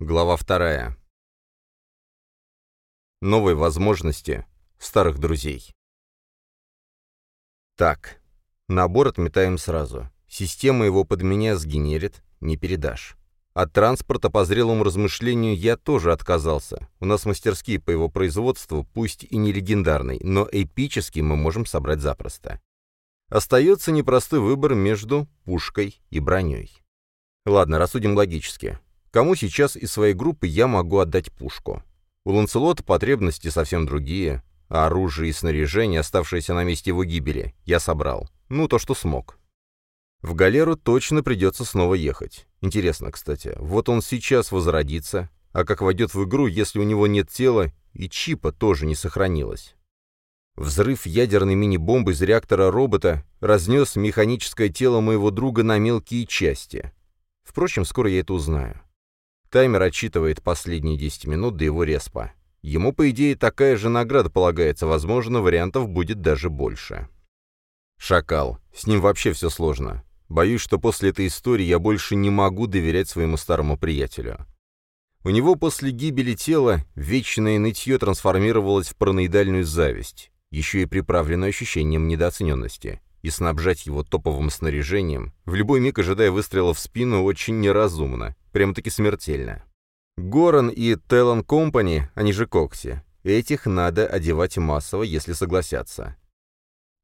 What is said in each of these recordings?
Глава вторая. Новые возможности старых друзей. Так, набор отметаем сразу. Система его под меня сгенерит, не передашь. От транспорта по зрелому размышлению я тоже отказался. У нас мастерские по его производству, пусть и не легендарный, но эпический мы можем собрать запросто. Остается непростой выбор между пушкой и броней. Ладно, рассудим логически. Кому сейчас из своей группы я могу отдать пушку? У Ланцелота потребности совсем другие, а оружие и снаряжение, оставшееся на месте его гибели, я собрал. Ну, то, что смог. В галеру точно придется снова ехать. Интересно, кстати, вот он сейчас возродится, а как войдет в игру, если у него нет тела, и чипа тоже не сохранилось. Взрыв ядерной мини-бомбы из реактора робота разнес механическое тело моего друга на мелкие части. Впрочем, скоро я это узнаю. Таймер отчитывает последние 10 минут до его респа. Ему, по идее, такая же награда полагается, возможно, вариантов будет даже больше. Шакал. С ним вообще все сложно. Боюсь, что после этой истории я больше не могу доверять своему старому приятелю. У него после гибели тела вечное нытье трансформировалось в параноидальную зависть, еще и приправленную ощущением недооцененности и снабжать его топовым снаряжением, в любой миг ожидая выстрела в спину, очень неразумно, прямо-таки смертельно. Горан и Телан Компани, они же Кокси, этих надо одевать массово, если согласятся.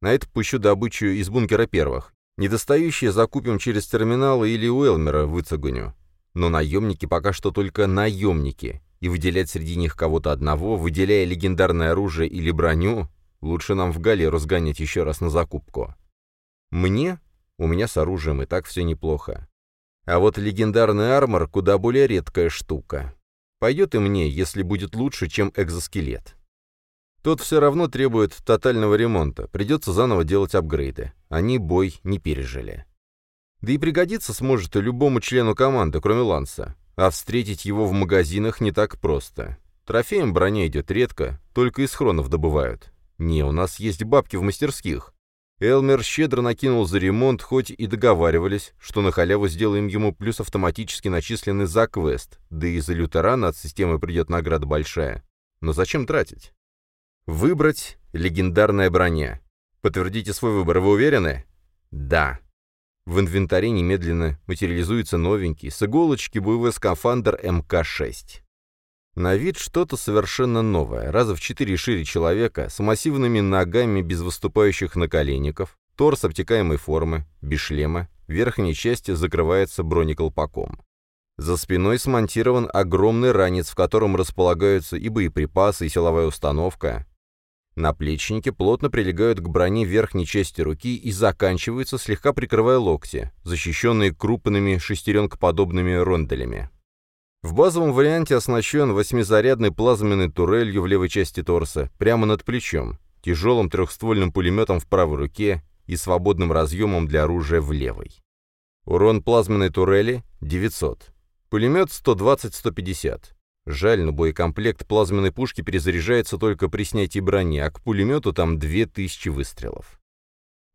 На это пущу добычу из бункера первых. Недостающие закупим через терминалы или у Элмера выцегоню. Но наемники пока что только наемники, и выделять среди них кого-то одного, выделяя легендарное оружие или броню, лучше нам в галеру сгонять еще раз на закупку. Мне? У меня с оружием и так все неплохо. А вот легендарный армор куда более редкая штука. Пойдет и мне, если будет лучше, чем экзоскелет. Тот все равно требует тотального ремонта, придется заново делать апгрейды. Они бой не пережили. Да и пригодиться сможет и любому члену команды, кроме Ланса. А встретить его в магазинах не так просто. Трофеем броня идет редко, только из хронов добывают. Не, у нас есть бабки в мастерских. Элмер щедро накинул за ремонт, хоть и договаривались, что на халяву сделаем ему плюс автоматически начисленный за квест, да и за лютерана от системы придет награда большая. Но зачем тратить? Выбрать легендарная броня. Подтвердите свой выбор, вы уверены? Да. В инвентаре немедленно материализуется новенький, с иголочки боевой скафандр МК-6. На вид что-то совершенно новое, раза в четыре шире человека, с массивными ногами без выступающих наколенников, торс обтекаемой формы, без шлема, верхней части закрывается бронеколпаком. За спиной смонтирован огромный ранец, в котором располагаются и боеприпасы, и силовая установка. Наплечники плотно прилегают к броне верхней части руки и заканчиваются, слегка прикрывая локти, защищенные крупными шестеренкоподобными ронделями. В базовом варианте оснащен восьмизарядной плазменной турелью в левой части торса, прямо над плечом, тяжелым трехствольным пулеметом в правой руке и свободным разъемом для оружия в левой. Урон плазменной турели — 900. Пулемет 120-150. Жаль, но боекомплект плазменной пушки перезаряжается только при снятии брони, а к пулемету там 2000 выстрелов.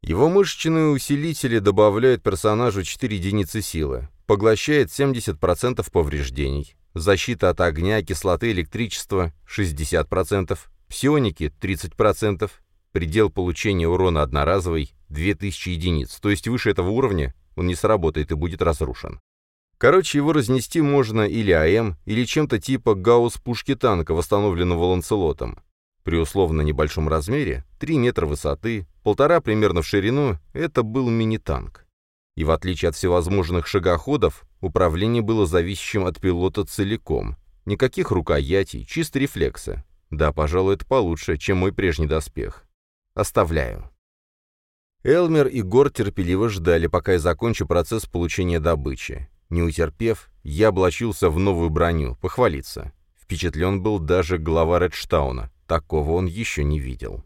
Его мышечные усилители добавляют персонажу 4 единицы силы, поглощает 70% повреждений, защита от огня, кислоты, электричества 60%, псионики 30%, предел получения урона одноразовый 2000 единиц, то есть выше этого уровня он не сработает и будет разрушен. Короче, его разнести можно или АМ, или чем-то типа гаусс-пушки танка, восстановленного Ланцелотом. При условно небольшом размере, 3 метра высоты, полтора примерно в ширину, это был мини-танк. И в отличие от всевозможных шагоходов, управление было зависящим от пилота целиком. Никаких рукоятий, чисто рефлексы. Да, пожалуй, это получше, чем мой прежний доспех. Оставляю. Элмер и Гор терпеливо ждали, пока я закончу процесс получения добычи. Не утерпев, я облачился в новую броню, похвалиться. Впечатлен был даже глава Редштауна. Такого он еще не видел.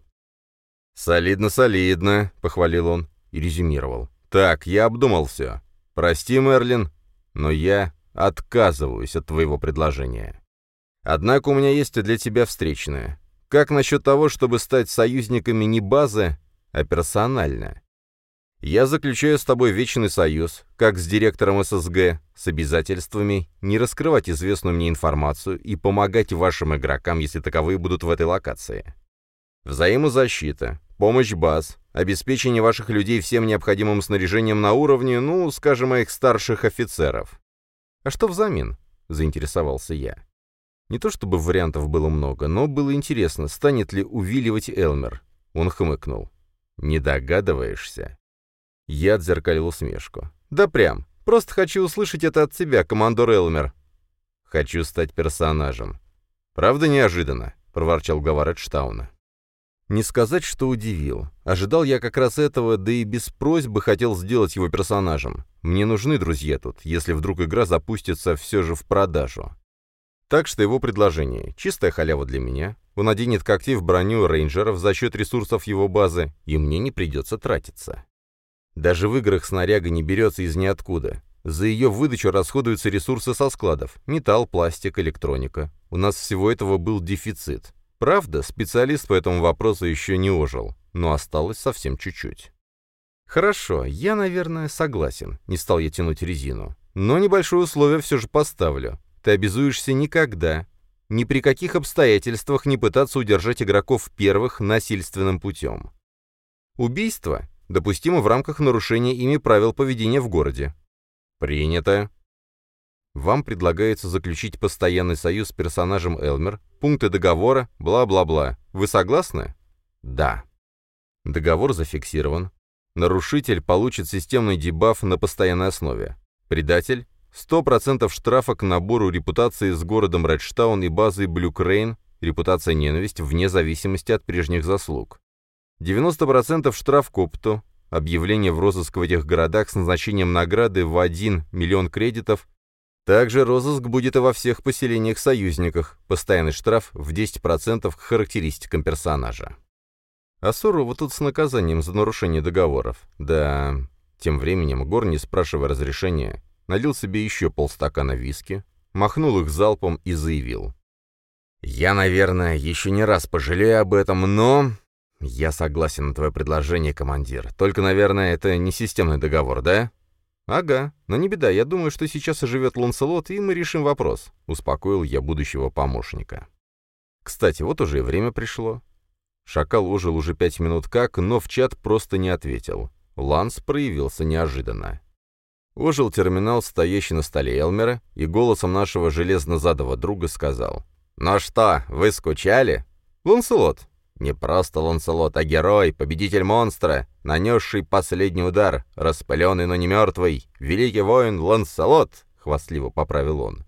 «Солидно, солидно», — похвалил он и резюмировал. «Так, я обдумал все. Прости, Мерлин, но я отказываюсь от твоего предложения. Однако у меня есть для тебя встречное. Как насчет того, чтобы стать союзниками не базы, а персонально? Я заключаю с тобой вечный союз, как с директором ССГ, с обязательствами не раскрывать известную мне информацию и помогать вашим игрокам, если таковые будут в этой локации. Взаимозащита, помощь баз, обеспечение ваших людей всем необходимым снаряжением на уровне, ну, скажем, моих старших офицеров. А что взамен? Заинтересовался я. Не то чтобы вариантов было много, но было интересно, станет ли увиливать Элмер. Он хмыкнул. «Не догадываешься?» Я отзеркалил усмешку. «Да прям. Просто хочу услышать это от тебя, командор Элмер». «Хочу стать персонажем». «Правда неожиданно?» — проворчал глава Редштауна. Не сказать, что удивил. Ожидал я как раз этого, да и без просьбы хотел сделать его персонажем. Мне нужны друзья тут, если вдруг игра запустится все же в продажу. Так что его предложение — чистая халява для меня. Он оденет когти в броню рейнджеров за счет ресурсов его базы, и мне не придется тратиться. Даже в играх снаряга не берется из ниоткуда. За ее выдачу расходуются ресурсы со складов — металл, пластик, электроника. У нас всего этого был дефицит. Правда, специалист по этому вопросу еще не ожил, но осталось совсем чуть-чуть. «Хорошо, я, наверное, согласен», — не стал я тянуть резину. «Но небольшое условие все же поставлю. Ты обязуешься никогда, ни при каких обстоятельствах не пытаться удержать игроков первых насильственным путем. Убийство допустимо в рамках нарушения ими правил поведения в городе. Принято. Вам предлагается заключить постоянный союз с персонажем Элмер, пункты договора, бла-бла-бла. Вы согласны? Да. Договор зафиксирован. Нарушитель получит системный дебаф на постоянной основе. Предатель 100% штрафа к набору репутации с городом Редштаун и базой Блюкрейн, репутация ненависть вне зависимости от прежних заслуг. 90% штраф к опыту, объявление в розыск в этих городах с назначением награды в 1 миллион кредитов. Также розыск будет и во всех поселениях-союзниках, постоянный штраф в 10% к характеристикам персонажа. А Сурово тут с наказанием за нарушение договоров. Да, тем временем Гор, не спрашивая разрешения, налил себе еще полстакана виски, махнул их залпом и заявил. «Я, наверное, еще не раз пожалею об этом, но...» «Я согласен на твое предложение, командир. Только, наверное, это не системный договор, да?» «Ага, но не беда, я думаю, что сейчас оживет Ланселот, и мы решим вопрос», — успокоил я будущего помощника. Кстати, вот уже и время пришло. Шакал ожил уже пять минут как, но в чат просто не ответил. Ланс проявился неожиданно. Ожил терминал, стоящий на столе Элмера, и голосом нашего железнозадого друга сказал. «Ну что, вы скучали?» «Ланселот». «Не просто Ланселот, а герой, победитель монстра, нанесший последний удар, распыленный, но не мертвый, великий воин Ланселот», — хвастливо поправил он.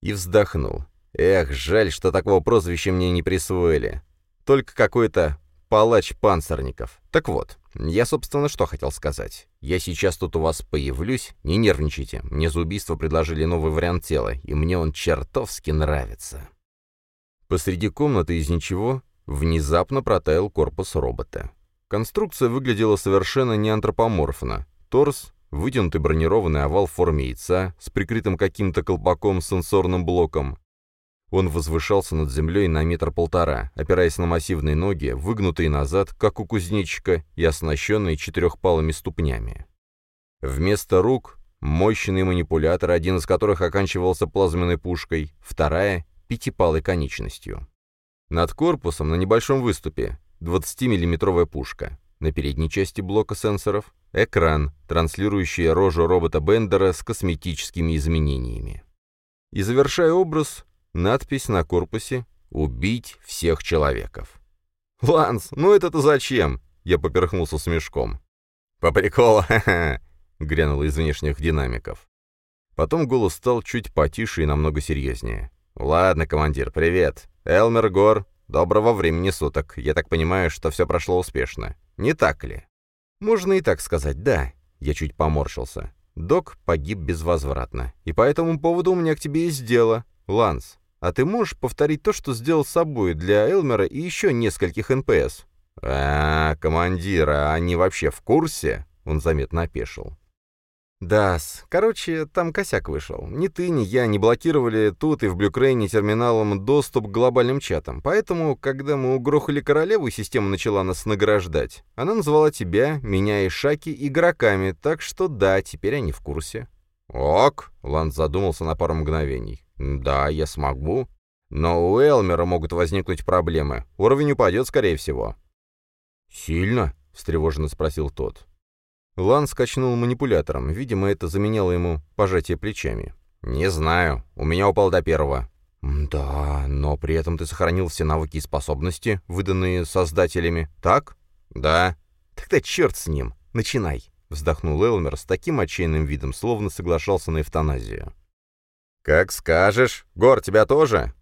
И вздохнул. «Эх, жаль, что такого прозвища мне не присвоили. Только какой-то палач панцирников. Так вот, я, собственно, что хотел сказать. Я сейчас тут у вас появлюсь, не нервничайте. Мне за убийство предложили новый вариант тела, и мне он чертовски нравится. Посреди комнаты из ничего внезапно протаял корпус робота. Конструкция выглядела совершенно неантропоморфно. Торс, вытянутый бронированный овал в форме яйца, с прикрытым каким-то колпаком сенсорным блоком, он возвышался над землей на метр-полтора, опираясь на массивные ноги, выгнутые назад, как у кузнечика, и оснащенные четырехпалыми ступнями. Вместо рук — мощный манипулятор, один из которых оканчивался плазменной пушкой, вторая — пятипалой конечностью. Над корпусом на небольшом выступе 20-миллиметровая пушка. На передней части блока сенсоров — экран, транслирующий рожу робота Бендера с косметическими изменениями. И завершая образ, Надпись на корпусе «Убить всех человеков». «Ланс, ну это-то зачем?» Я поперхнулся смешком. «По приколу, ха-ха!» — грянул из внешних динамиков. Потом голос стал чуть потише и намного серьезнее. «Ладно, командир, привет. Элмер Гор, доброго времени суток. Я так понимаю, что все прошло успешно. Не так ли?» «Можно и так сказать, да». Я чуть поморщился. Док погиб безвозвратно. И по этому поводу у меня к тебе есть дело. Ланс, а ты можешь повторить то, что сделал с собой для Элмера и еще нескольких НПС?» «А, командир, а они вообще в курсе?» Он заметно опешил. «Да-с. Короче, там косяк вышел. Ни ты, ни я не блокировали тут и в Блюкрейне терминалам доступ к глобальным чатам. Поэтому, когда мы угрохали королеву, система начала нас награждать, она назвала тебя, меня и Шаки игроками, так что да, теперь они в курсе». «Ок», — Ланд задумался на пару мгновений. «Да, я смогу. Но у Элмера могут возникнуть проблемы. Уровень упадет, скорее всего». «Сильно?» — встревоженно спросил тот. Лан скачнул манипулятором. Видимо, это заменяло ему пожатие плечами. «Не знаю. У меня упал до первого». «Да, но при этом ты сохранил все навыки и способности, выданные создателями, так?» «Да». «Тогда черт с ним. Начинай», — вздохнул Элмер с таким отчаянным видом, словно соглашался на эвтаназию. «Как скажешь. Гор, тебя тоже?»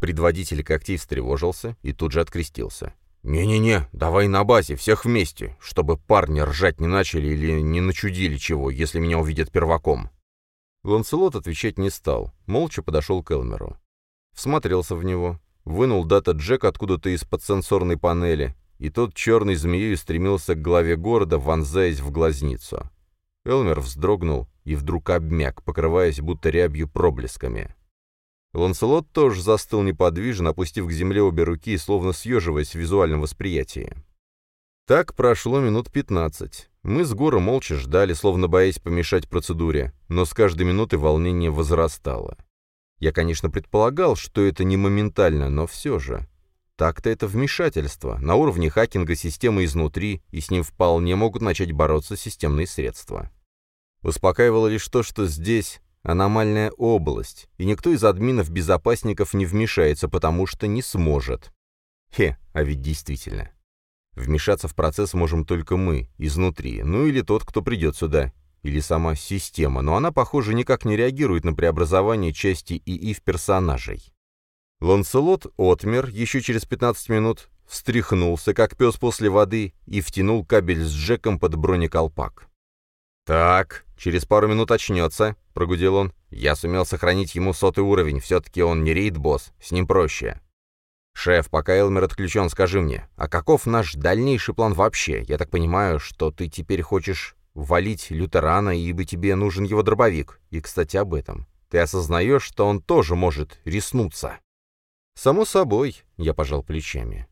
Предводитель когтей встревожился и тут же открестился. «Не-не-не, давай на базе, всех вместе, чтобы парни ржать не начали или не начудили чего, если меня увидят перваком». Ланселот отвечать не стал, молча подошел к Элмеру. Всмотрелся в него, вынул дата-джек откуда-то из-под сенсорной панели, и тот черной змеей стремился к главе города, вонзаясь в глазницу. Элмер вздрогнул и вдруг обмяк, покрываясь будто рябью проблесками. Ланселот тоже застыл неподвижно, опустив к земле обе руки, словно съеживаясь в визуальном восприятии. Так прошло минут пятнадцать. Мы с Гором молча ждали, словно боясь помешать процедуре, но с каждой минутой волнение возрастало. Я, конечно, предполагал, что это не моментально, но все же. Так-то это вмешательство, на уровне хакинга системы изнутри, и с ним вполне могут начать бороться системные средства. Успокаивало лишь то, что здесь Аномальная область, и никто из админов-безопасников не вмешается, потому что не сможет. Хе, а ведь действительно. Вмешаться в процесс можем только мы, изнутри, ну или тот, кто придет сюда, или сама система, но она, похоже, никак не реагирует на преобразование части ИИ в персонажей. Ланселот отмер еще через 15 минут, встряхнулся, как пес после воды, и втянул кабель с Джеком под бронеколпак. «Так, через пару минут очнется», — прогудел он. «Я сумел сохранить ему сотый уровень, все-таки он не рейд-босс, с ним проще». «Шеф, пока Элмер отключен, скажи мне, а каков наш дальнейший план вообще? Я так понимаю, что ты теперь хочешь валить лютерана, ибо тебе нужен его дробовик. И, кстати, об этом. Ты осознаешь, что он тоже может риснуться?» «Само собой», — я пожал плечами.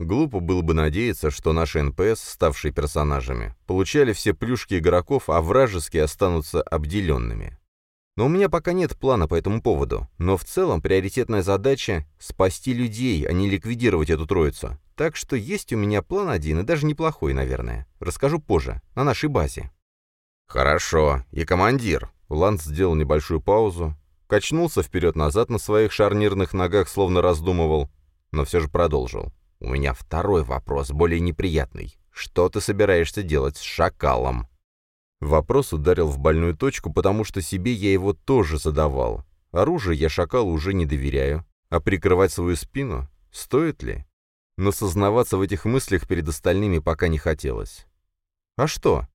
Глупо было бы надеяться, что наши НПС, ставшие персонажами, получали все плюшки игроков, а вражеские останутся обделенными. Но у меня пока нет плана по этому поводу, но в целом приоритетная задача — спасти людей, а не ликвидировать эту троицу. Так что есть у меня план один, и даже неплохой, наверное. Расскажу позже, на нашей базе. «Хорошо. И командир». Ланс сделал небольшую паузу, качнулся вперед-назад на своих шарнирных ногах, словно раздумывал, но все же продолжил. У меня второй вопрос, более неприятный. Что ты собираешься делать с шакалом?» Вопрос ударил в больную точку, потому что себе я его тоже задавал. Оружие я шакалу уже не доверяю. А прикрывать свою спину? Стоит ли? Но сознаваться в этих мыслях перед остальными пока не хотелось. «А что?»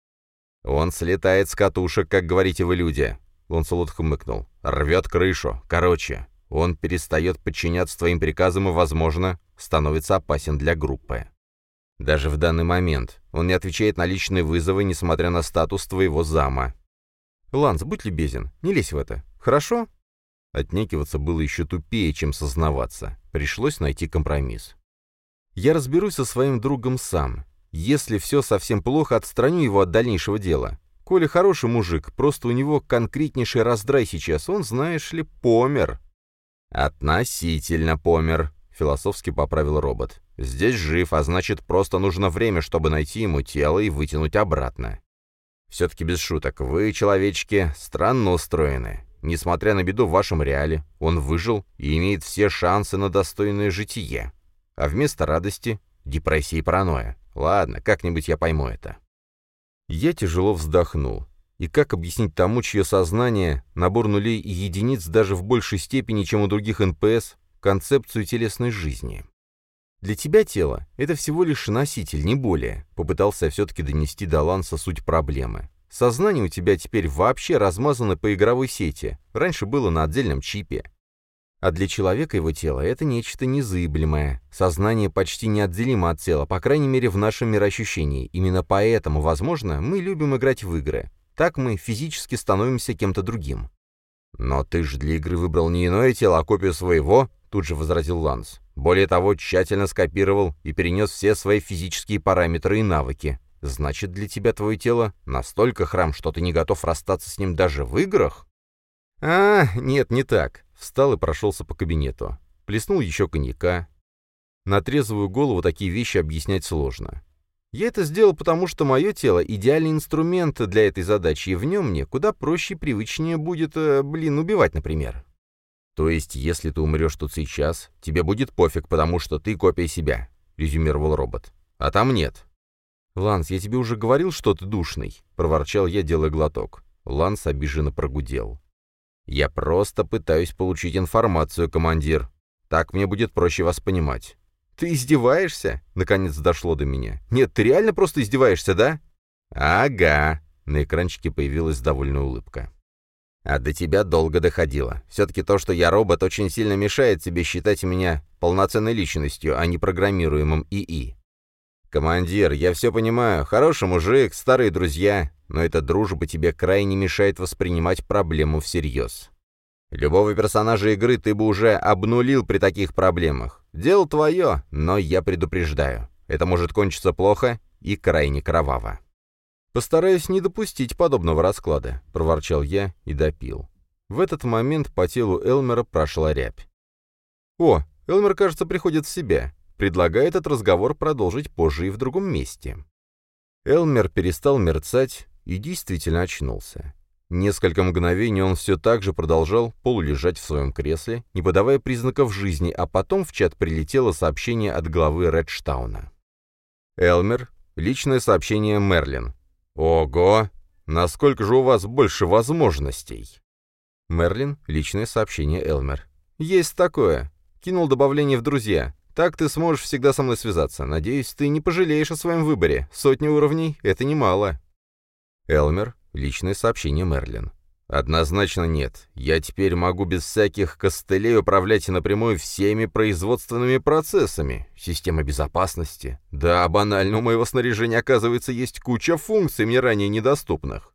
«Он слетает с катушек, как говорите вы люди», — Ланселот хмыкнул. «Рвет крышу. Короче, он перестает подчиняться твоим приказам и, возможно, становится опасен для группы. Даже в данный момент он не отвечает на личные вызовы, несмотря на статус твоего зама. «Ланс, будь любезен, не лезь в это, хорошо?» Отнекиваться было еще тупее, чем сознаваться. Пришлось найти компромисс. «Я разберусь со своим другом сам. Если все совсем плохо, отстраню его от дальнейшего дела. Коля хороший мужик, просто у него конкретнейший раздрай сейчас, он, знаешь ли, помер». «Относительно помер», — философски поправил робот. «Здесь жив, а значит, просто нужно время, чтобы найти ему тело и вытянуть обратно. Все-таки без шуток, вы, человечки, странно устроены. Несмотря на беду в вашем реале, он выжил и имеет все шансы на достойное житие. А вместо радости — депрессия и паранойя. Ладно, как-нибудь я пойму это». Я тяжело вздохнул. И как объяснить тому, чье сознание, набор нулей и единиц даже в большей степени, чем у других НПС, концепцию телесной жизни? Для тебя тело — это всего лишь носитель, не более, попытался все-таки донести до Ланса суть проблемы. Сознание у тебя теперь вообще размазано по игровой сети, раньше было на отдельном чипе. А для человека его тело — это нечто незыблемое. Сознание почти неотделимо от тела, по крайней мере в нашем мироощущении. Именно поэтому, возможно, мы любим играть в игры. Так мы физически становимся кем-то другим. «Но ты же для игры выбрал не иное тело, а копию своего», — тут же возразил Ланс. «Более того, тщательно скопировал и перенес все свои физические параметры и навыки. Значит, для тебя твое тело настолько храм, что ты не готов расстаться с ним даже в играх?» «А, нет, не так». Встал и прошелся по кабинету. Плеснул еще коньяка. На трезвую голову такие вещи объяснять сложно. Я это сделал, потому что мое тело — идеальный инструмент для этой задачи, и в нем мне куда проще и привычнее будет, э, блин, убивать, например. То есть, если ты умрешь тут сейчас, тебе будет пофиг, потому что ты копия себя, — резюмировал робот. А там нет. «Ланс, я тебе уже говорил, что ты душный», — проворчал я, делая глоток. Ланс обиженно прогудел. «Я просто пытаюсь получить информацию, командир. Так мне будет проще вас понимать. «Ты издеваешься?» — наконец дошло до меня. «Нет, ты реально просто издеваешься, да?» «Ага», — на экранчике появилась довольная улыбка. «А до тебя долго доходило. Все-таки то, что я робот, очень сильно мешает тебе считать меня полноценной личностью, а не программируемым ИИ. Командир, я все понимаю, хороший мужик, старые друзья, но эта дружба тебе крайне мешает воспринимать проблему всерьез. Любого персонажа игры ты бы уже обнулил при таких проблемах. Дело твое, но я предупреждаю. Это может кончиться плохо и крайне кроваво. «Постараюсь не допустить подобного расклада», — проворчал я и допил. В этот момент по телу Элмера прошла рябь. «О, Элмер, кажется, приходит в себя. Предлагает этот разговор продолжить позже и в другом месте». Элмер перестал мерцать и действительно очнулся. Несколько мгновений он все так же продолжал полулежать в своем кресле, не подавая признаков жизни, а потом в чат прилетело сообщение от главы Редштауна. «Элмер, личное сообщение Мерлин. Ого! Насколько же у вас больше возможностей?» Мерлин, личное сообщение Элмер. «Есть такое. Кинул добавление в друзья. Так ты сможешь всегда со мной связаться. Надеюсь, ты не пожалеешь о своем выборе. Сотни уровней — это немало». Элмер, Личное сообщение Мерлин. «Однозначно нет. Я теперь могу без всяких костылей управлять напрямую всеми производственными процессами. Система безопасности. Да, банально, у моего снаряжения, оказывается, есть куча функций, мне ранее недоступных».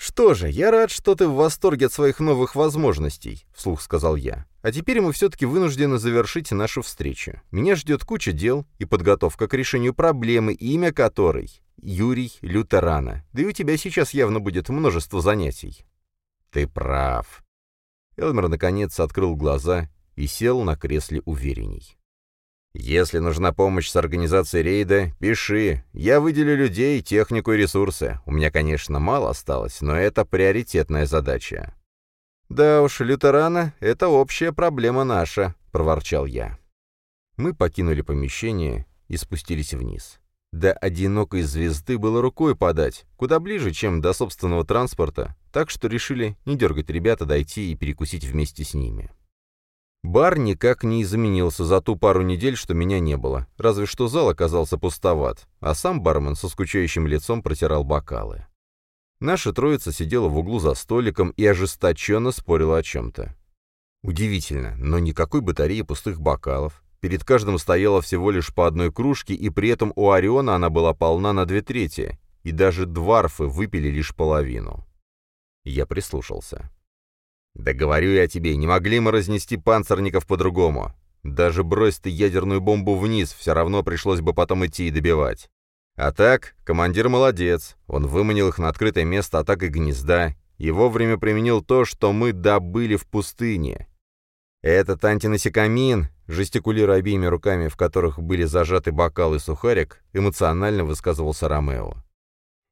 «Что же, я рад, что ты в восторге от своих новых возможностей», — вслух сказал я. «А теперь мы все-таки вынуждены завершить нашу встречу. Меня ждет куча дел и подготовка к решению проблемы, имя которой Юрий Лютерана. Да и у тебя сейчас явно будет множество занятий». «Ты прав». Элмер наконец открыл глаза и сел на кресле уверенней. «Если нужна помощь с организацией рейда, пиши. Я выделю людей, технику и ресурсы. У меня, конечно, мало осталось, но это приоритетная задача». «Да уж, лютерана — это общая проблема наша», — проворчал я. Мы покинули помещение и спустились вниз. До одинокой звезды было рукой подать, куда ближе, чем до собственного транспорта, так что решили не дергать ребята дойти и перекусить вместе с ними. Бар никак не изменился за ту пару недель, что меня не было, разве что зал оказался пустоват, а сам бармен со скучающим лицом протирал бокалы. Наша троица сидела в углу за столиком и ожесточенно спорила о чем-то. Удивительно, но никакой батареи пустых бокалов, Перед каждым стояло всего лишь по одной кружке, и при этом у Ориона она была полна на две трети, и даже дварфы выпили лишь половину. Я прислушался. «Да говорю я тебе, не могли мы разнести панцирников по-другому. Даже брось ты ядерную бомбу вниз, все равно пришлось бы потом идти и добивать. А так, командир молодец, он выманил их на открытое место атакой гнезда и вовремя применил то, что мы добыли в пустыне. Этот антинасекомин, жестикулируя обеими руками, в которых были зажаты бокал и сухарик, эмоционально высказывался Ромео.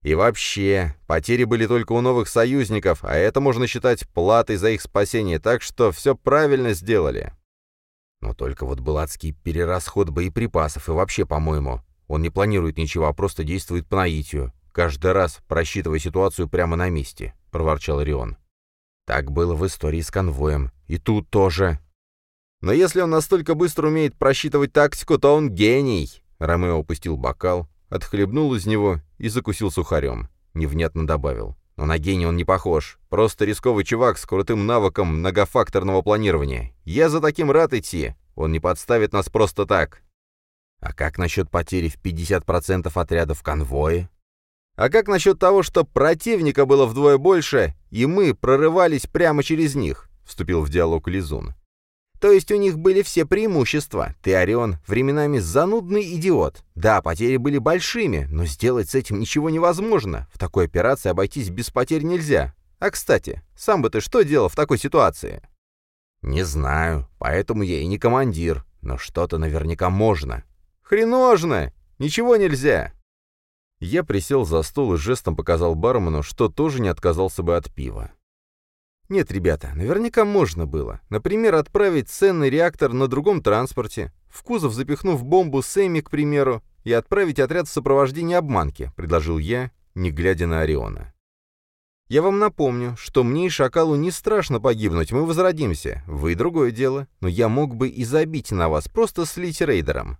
И вообще, потери были только у новых союзников, а это можно считать платой за их спасение, так что все правильно сделали. Но только вот был адский перерасход боеприпасов, и вообще, по-моему, он не планирует ничего, а просто действует по наитию, каждый раз просчитывая ситуацию прямо на месте, — проворчал Орион. Так было в истории с конвоем. И тут тоже. Но если он настолько быстро умеет просчитывать тактику, то он гений!» Ромео опустил бокал, отхлебнул из него и закусил сухарем. Невнятно добавил. «Но на гений он не похож. Просто рисковый чувак с крутым навыком многофакторного планирования. Я за таким рад идти. Он не подставит нас просто так». «А как насчет потери в 50% отрядов конвоя?» А как насчет того, что противника было вдвое больше, и мы прорывались прямо через них?» — вступил в диалог Лизун. То есть у них были все преимущества. Ты, Орион, временами занудный идиот. Да, потери были большими, но сделать с этим ничего невозможно. В такой операции обойтись без потерь нельзя. А, кстати, сам бы ты что делал в такой ситуации? Не знаю, поэтому я и не командир. Но что-то наверняка можно. Хреножно! Ничего нельзя! Я присел за стол и жестом показал бармену, что тоже не отказался бы от пива. Нет, ребята, наверняка можно было. Например, отправить ценный реактор на другом транспорте, в кузов запихнув бомбу Сэмми, к примеру, и отправить отряд в сопровождении обманки, предложил я, не глядя на Ориона. Я вам напомню, что мне и Шакалу не страшно погибнуть, мы возродимся. Вы другое дело, но я мог бы и забить на вас, просто слить рейдером.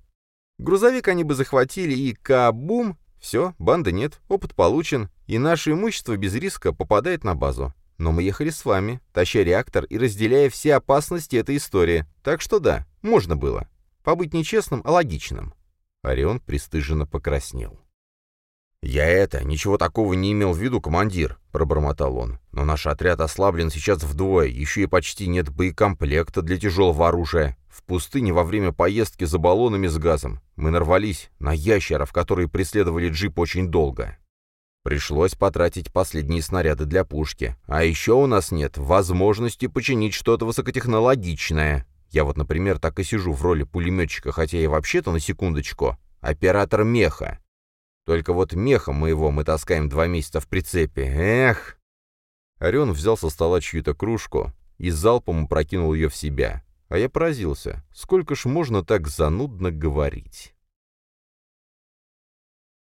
Грузовик они бы захватили и кабум, все, банды нет, опыт получен, и наше имущество без риска попадает на базу. Но мы ехали с вами, таща реактор и разделяя все опасности этой истории. Так что да, можно было. Побыть нечестным, а логичным. Орион пристыженно покраснел. «Я это, ничего такого не имел в виду, командир», — пробормотал он. «Но наш отряд ослаблен сейчас вдвое, еще и почти нет боекомплекта для тяжелого оружия. В пустыне во время поездки за баллонами с газом мы нарвались на ящеров, которые преследовали джип очень долго. Пришлось потратить последние снаряды для пушки. А еще у нас нет возможности починить что-то высокотехнологичное. Я вот, например, так и сижу в роли пулеметчика, хотя и вообще-то, на секундочку, оператор меха. Только вот меха моего мы таскаем два месяца в прицепе. Эх!» Орион взял со стола чью-то кружку и залпом опрокинул ее в себя. А я поразился, сколько ж можно так занудно говорить.